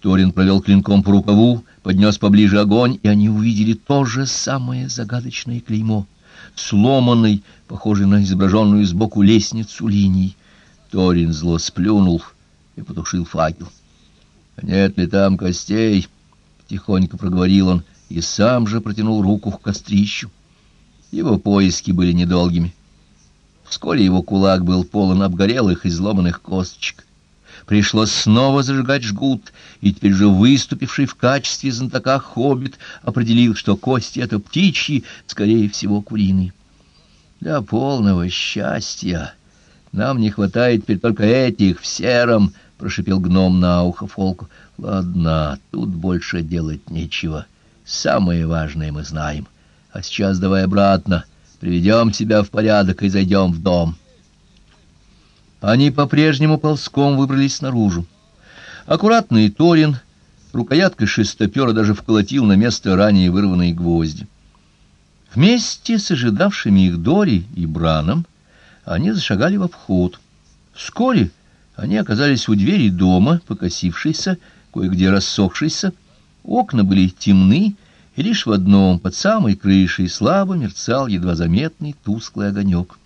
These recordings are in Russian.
Торин провел клинком по рукаву, поднес поближе огонь, и они увидели то же самое загадочное клеймо, сломанный, похожий на изображенную сбоку лестницу линий. Торин зло сплюнул и потушил факел. «Нет ли там костей?» — тихонько проговорил он, и сам же протянул руку к кострищу. Его поиски были недолгими. Вскоре его кулак был полон обгорелых и изломанных косточек. Пришлось снова зажигать жгут, и теперь же выступивший в качестве знатока хоббит определил, что кости — это птичьи, скорее всего, куриные. Для полного счастья нам не хватает теперь только этих в сером, — прошипел гном на ухо Фолку. — Ладно, тут больше делать нечего. Самое важное мы знаем. А сейчас давай обратно, приведем себя в порядок и зайдем в дом. — они по-прежнему ползком выбрались наружу. Аккуратный Торин рукояткой шестопера даже вколотил на место ранее вырванные гвозди. Вместе с ожидавшими их Дори и Браном они зашагали в обход. Вскоре они оказались у двери дома, покосившейся, кое-где рассохшейся. Окна были темны, и лишь в одном, под самой крышей, слабо мерцал едва заметный тусклый огонек.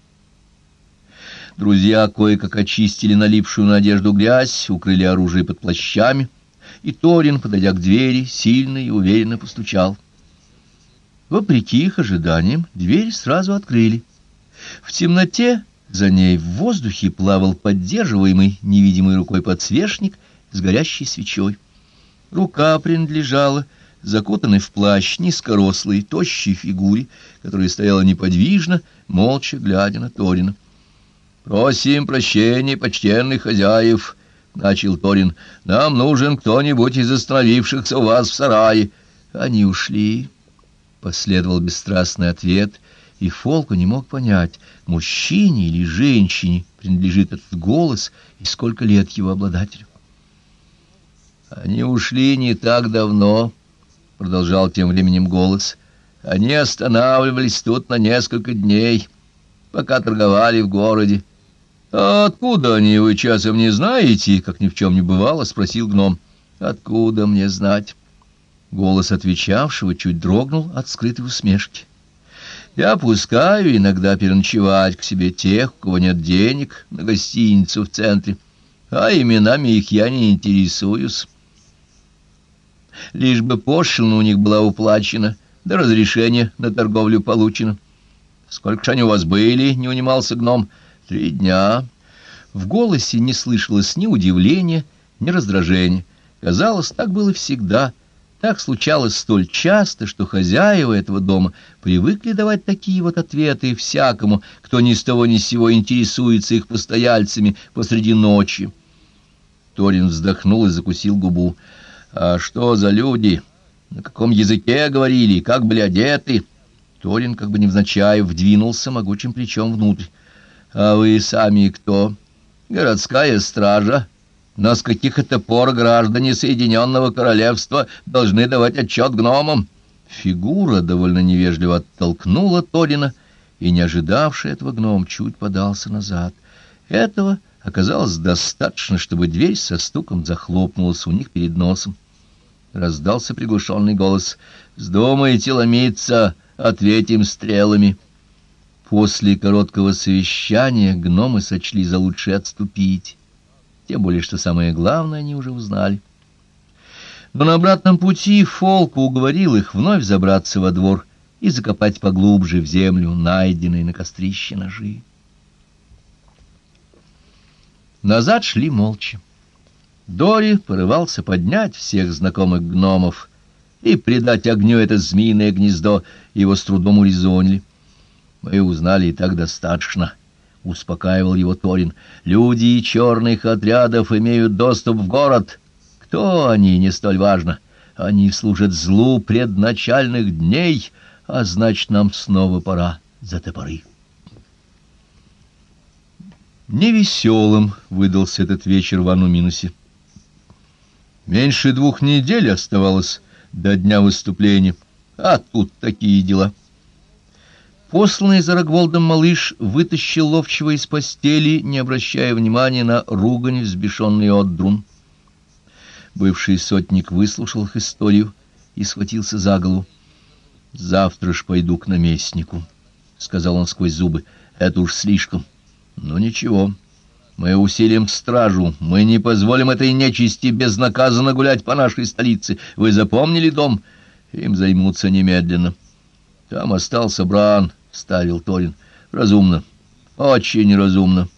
Друзья кое-как очистили налипшую на одежду грязь, укрыли оружие под плащами, и Торин, подойдя к двери, сильно и уверенно постучал. Вопреки их ожиданиям, дверь сразу открыли. В темноте за ней в воздухе плавал поддерживаемый невидимой рукой подсвечник с горящей свечой. Рука принадлежала закутанной в плащ низкорослой, тощей фигуре, которая стояла неподвижно, молча глядя на Торина. «Просим прощения, почтенных хозяев», — начал Торин. «Нам нужен кто-нибудь из остановившихся у вас в сарае». «Они ушли», — последовал бесстрастный ответ, и Фолку не мог понять, мужчине или женщине принадлежит этот голос и сколько лет его обладателю. «Они ушли не так давно», — продолжал тем временем голос. «Они останавливались тут на несколько дней, пока торговали в городе». «А откуда они, вы часом не знаете?» — как ни в чем не бывало, — спросил гном. «Откуда мне знать?» Голос отвечавшего чуть дрогнул от скрытой усмешки. «Я пускаю иногда переночевать к себе тех, у кого нет денег, на гостиницу в центре, а именами их я не интересуюсь. Лишь бы пошлина у них была уплачена, да разрешение на торговлю получено. Сколько же они у вас были?» — не унимался гном. — Три дня. В голосе не слышалось ни удивления, ни раздражения. Казалось, так было всегда. Так случалось столь часто, что хозяева этого дома привыкли давать такие вот ответы всякому, кто ни с того ни с сего интересуется их постояльцами посреди ночи. Торин вздохнул и закусил губу. «А что за люди? На каком языке говорили? Как были одеты?» Торин, как бы невзначай, вдвинулся могучим плечом внутрь. А вы сами кто? Городская стража. Но с каких это пор граждане Соединенного Королевства должны давать отчет гномам? Фигура довольно невежливо оттолкнула Торина, и, не ожидавший этого гном, чуть подался назад. Этого оказалось достаточно, чтобы дверь со стуком захлопнулась у них перед носом. Раздался приглушенный голос. «Вздумаете ломиться, ответим стрелами». После короткого совещания гномы сочли за лучшее отступить, тем более что самое главное они уже узнали. Но на обратном пути Фолк уговорил их вновь забраться во двор и закопать поглубже в землю найденные на кострище ножи. Назад шли молча. Дори порывался поднять всех знакомых гномов и придать огню это змеиное гнездо, его с трудом урезонили. Мы узнали и так достаточно, — успокаивал его Торин. Люди черных отрядов имеют доступ в город. Кто они, не столь важно. Они служат злу предначальных дней, а значит, нам снова пора за топоры. Невеселым выдался этот вечер в Ануминусе. Меньше двух недель оставалось до дня выступления, а тут такие дела — Посланный за Рогволдом малыш вытащил ловчего из постели, не обращая внимания на ругань взбешенный Отдрун. Бывший сотник выслушал их историю и схватился за голову. «Завтра ж пойду к наместнику», — сказал он сквозь зубы. «Это уж слишком. Но ничего, мы усилим стражу, мы не позволим этой нечисти безнаказанно гулять по нашей столице. Вы запомнили дом? Им займутся немедленно». «Там остался Бран», — ставил Торин. «Разумно, очень разумно».